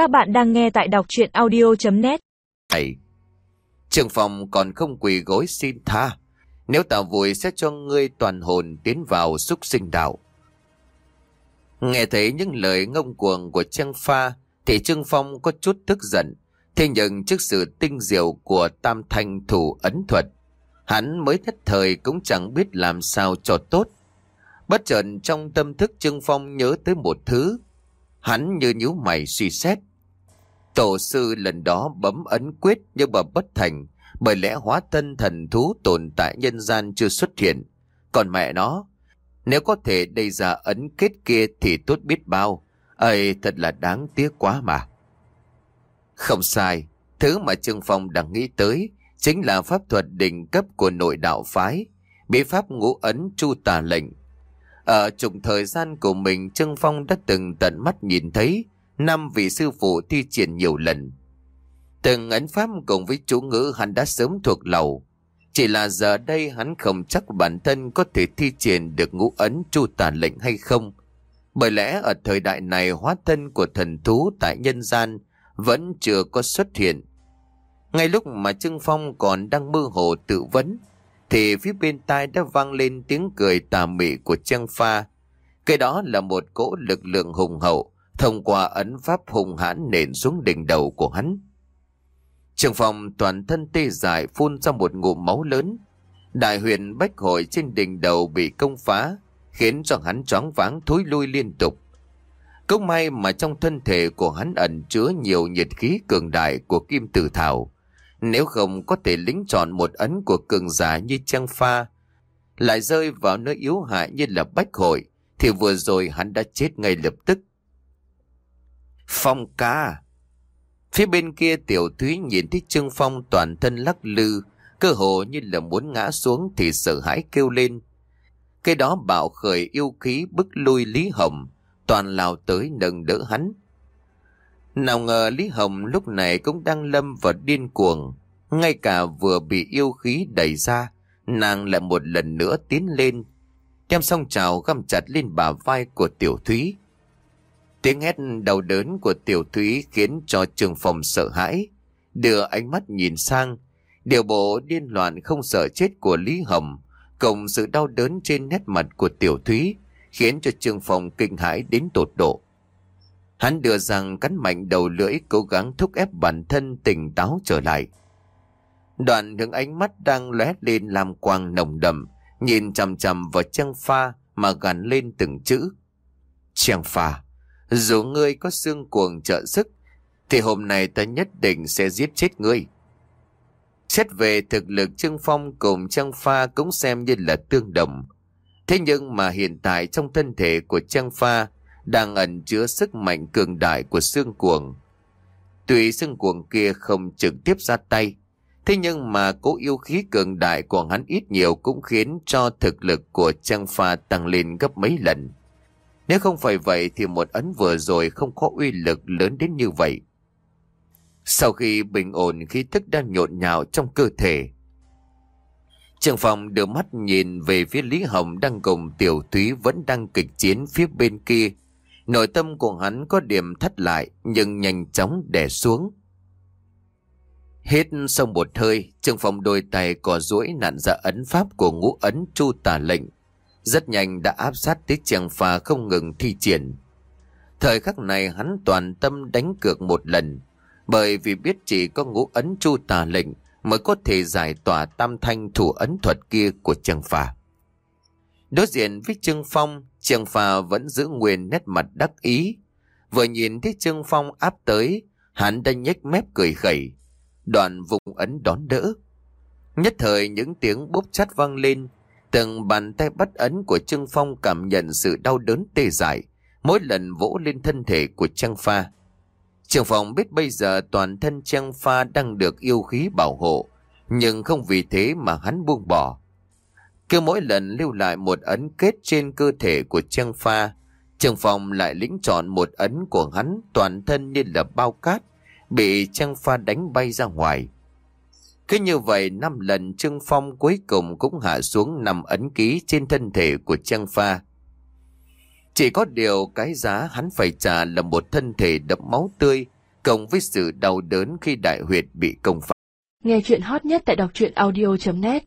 Các bạn đang nghe tại đọc chuyện audio.net Này, trường Phong còn không quỳ gối xin tha. Nếu tạo vui sẽ cho ngươi toàn hồn tiến vào xúc sinh đạo. Nghe thấy những lời ngông cuồng của Trang Pha thì Trương Phong có chút tức giận. Thế nhưng trước sự tinh diệu của tam thanh thủ ấn thuật, hắn mới thất thời cũng chẳng biết làm sao cho tốt. Bất chợt trong tâm thức Trương Phong nhớ tới một thứ. Hắn như nhíu mày suy xét. Tổ sư lần đó bấm ấn quyết nhưng mà bất thành bởi lẽ hóa thân thần thú tồn tại nhân gian chưa xuất hiện. Còn mẹ nó, nếu có thể đầy ra ấn kết kia thì tốt biết bao. Ây, thật là đáng tiếc quá mà. Không sai, thứ mà Trương Phong đang nghĩ tới chính là pháp thuật đỉnh cấp của nội đạo phái, bí pháp ngũ ấn chu tà lệnh. Ở trùng thời gian của mình, Trương Phong đã từng tận mắt nhìn thấy năm vị sư phụ thi triển nhiều lần. Từng ấn pháp cùng với chú ngữ hắn đã sớm thuộc lầu. Chỉ là giờ đây hắn không chắc bản thân có thể thi triển được ngũ ấn chu tà lệnh hay không. Bởi lẽ ở thời đại này hóa thân của thần thú tại nhân gian vẫn chưa có xuất hiện. Ngay lúc mà Trương Phong còn đang mơ hồ tự vấn, thì phía bên tai đã vang lên tiếng cười tà mị của Trang Pha. Cái đó là một cỗ lực lượng hùng hậu, thông qua ấn pháp hùng hãn nện xuống đỉnh đầu của hắn. Trường phòng toàn thân tê dại phun ra một ngụm máu lớn. Đại huyền bách hội trên đỉnh đầu bị công phá, khiến cho hắn choáng váng thối lui liên tục. Cũng may mà trong thân thể của hắn ẩn chứa nhiều nhiệt khí cường đại của kim tử thảo. Nếu không có thể lính chọn một ấn của cường giả như trang pha, lại rơi vào nơi yếu hại như là bách hội, thì vừa rồi hắn đã chết ngay lập tức. Phong ca Phía bên kia tiểu thúy nhìn thấy Trương Phong toàn thân lắc lư, cơ hồ như là muốn ngã xuống thì sợ hãi kêu lên. Cái đó bạo khởi yêu khí bức lui Lý Hồng, toàn lao tới nâng đỡ hắn. Nào ngờ Lý Hồng lúc này cũng đang lâm vào điên cuồng, ngay cả vừa bị yêu khí đẩy ra, nàng lại một lần nữa tiến lên, đem song trào găm chặt lên bả vai của tiểu thúy. Tiếng hét đau đớn của tiểu thúy khiến cho trường phòng sợ hãi, đưa ánh mắt nhìn sang, điều bộ điên loạn không sợ chết của Lý Hồng, cộng sự đau đớn trên nét mặt của tiểu thúy, khiến cho trường phòng kinh hãi đến tột độ. Hắn đưa rằng cắn mạnh đầu lưỡi cố gắng thúc ép bản thân tỉnh táo trở lại. Đoạn hướng ánh mắt đang lóe lên làm quang nồng đậm, nhìn chằm chằm vào trang pha mà gắn lên từng chữ. Trang pha, dù ngươi có xương cuồng trợ sức, thì hôm nay ta nhất định sẽ giết chết ngươi. Xét về thực lực Trương Phong cùng Trang Pha cũng xem như là tương đồng. Thế nhưng mà hiện tại trong thân thể của Trang Pha đang ẩn chứa sức mạnh cường đại của xương cuồng. Tuy xương cuồng kia không trực tiếp ra tay, thế nhưng mà cố yêu khí cường đại của hắn ít nhiều cũng khiến cho thực lực của Trang Pha tăng lên gấp mấy lần. Nếu không phải vậy thì một ấn vừa rồi không có uy lực lớn đến như vậy. Sau khi bình ổn khí thức đang nhộn nhạo trong cơ thể, Trường phòng đưa mắt nhìn về phía Lý Hồng đang cùng Tiểu Thúy vẫn đang kịch chiến phía bên kia. Nội tâm của hắn có điểm thắt lại nhưng nhanh chóng đè xuống. Hết xong một hơi, trường phòng đôi tay cò duỗi nạn ra ấn pháp của ngũ ấn chu tà lệnh. Rất nhanh đã áp sát tới chàng phà không ngừng thi triển. Thời khắc này hắn toàn tâm đánh cược một lần, bởi vì biết chỉ có ngũ ấn chu tà lệnh mới có thể giải tỏa tam thanh thủ ấn thuật kia của chàng phà. Đối diện với Trương Phong, Trương Phà vẫn giữ nguyên nét mặt đắc ý. Vừa nhìn thấy Trương Phong áp tới, hắn đã nhếch mép cười khẩy. Đoàn vùng ấn đón đỡ. Nhất thời những tiếng bốp chát vang lên, từng bàn tay bắt ấn của Trương Phong cảm nhận sự đau đớn tê dại, mỗi lần vỗ lên thân thể của Trương Pha. Trương Phong biết bây giờ toàn thân Trương Pha đang được yêu khí bảo hộ, nhưng không vì thế mà hắn buông bỏ. Cứ mỗi lần lưu lại một ấn kết trên cơ thể của Trương Pha, Trương Phong lại lĩnh chọn một ấn của hắn toàn thân như là bao cát, bị Trương Pha đánh bay ra ngoài. Cứ như vậy năm lần Trương Phong cuối cùng cũng hạ xuống nằm ấn ký trên thân thể của trang Pha. Chỉ có điều cái giá hắn phải trả là một thân thể đẫm máu tươi, cộng với sự đau đớn khi đại huyệt bị công phá. Nghe chuyện hot nhất tại đọc truyện audio.net